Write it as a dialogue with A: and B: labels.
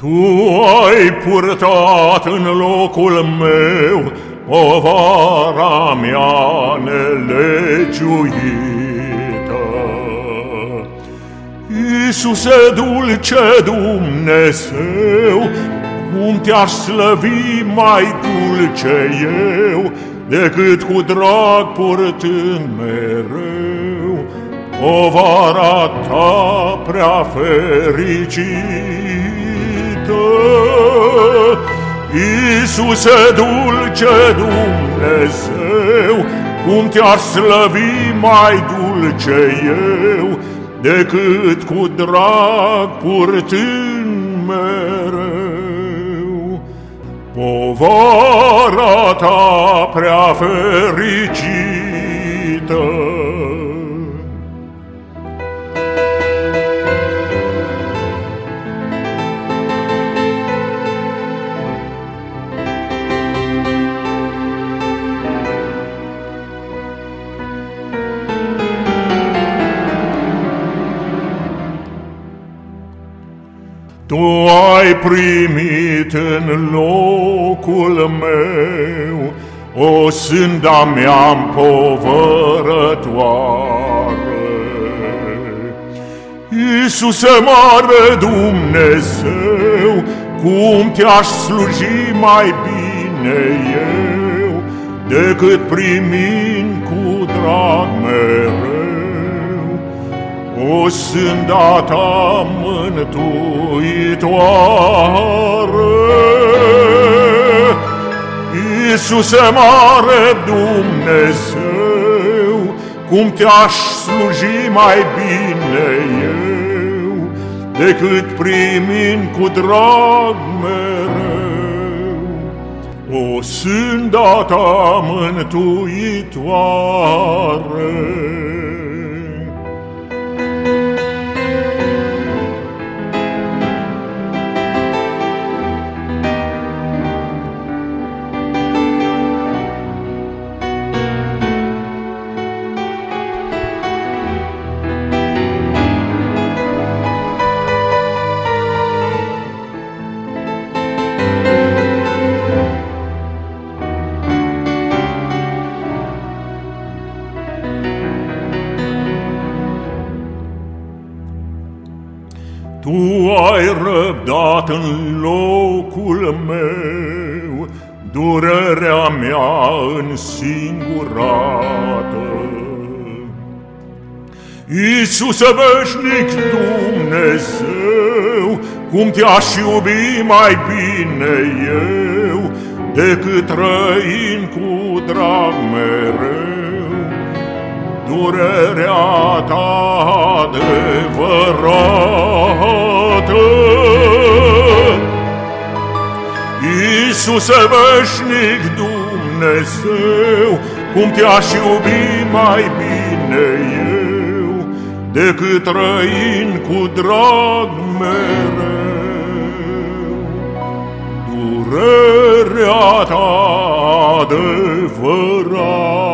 A: Tu ai purtat în locul meu povara mea nelegiuită. Iisuse dulce Dumnezeu, cum te-aș slăvi mai dulce eu, decât cu drag purtând mereu povara ta prea fericită. Iisuse dulce Dumnezeu, cum te-ar slăvi mai dulce eu, decât cu drag purtând mereu. Povara ta prea fericită, Tu ai primit în locul meu o sânda mea împovărătoare. Iisuse mare Dumnezeu, cum te-aș sluji mai bine eu, decât primind cu sânda ta mântuitoare. Iisuse mare Dumnezeu, cum te-aș sluji mai bine eu, decât primind cu drag mereu. O sânda ta mântuitoare. Tu ai răbdat în locul meu Durerea mea în singurată Iisuse veșnic Dumnezeu Cum te-aș iubi mai bine eu Decât trăind cu drag mereu Durerea ta adevărată. Iisuse veșnic Dumnezeu, cum te-aș iubi mai bine eu, decât trăind cu drag mereu. Durerea ta adevărată.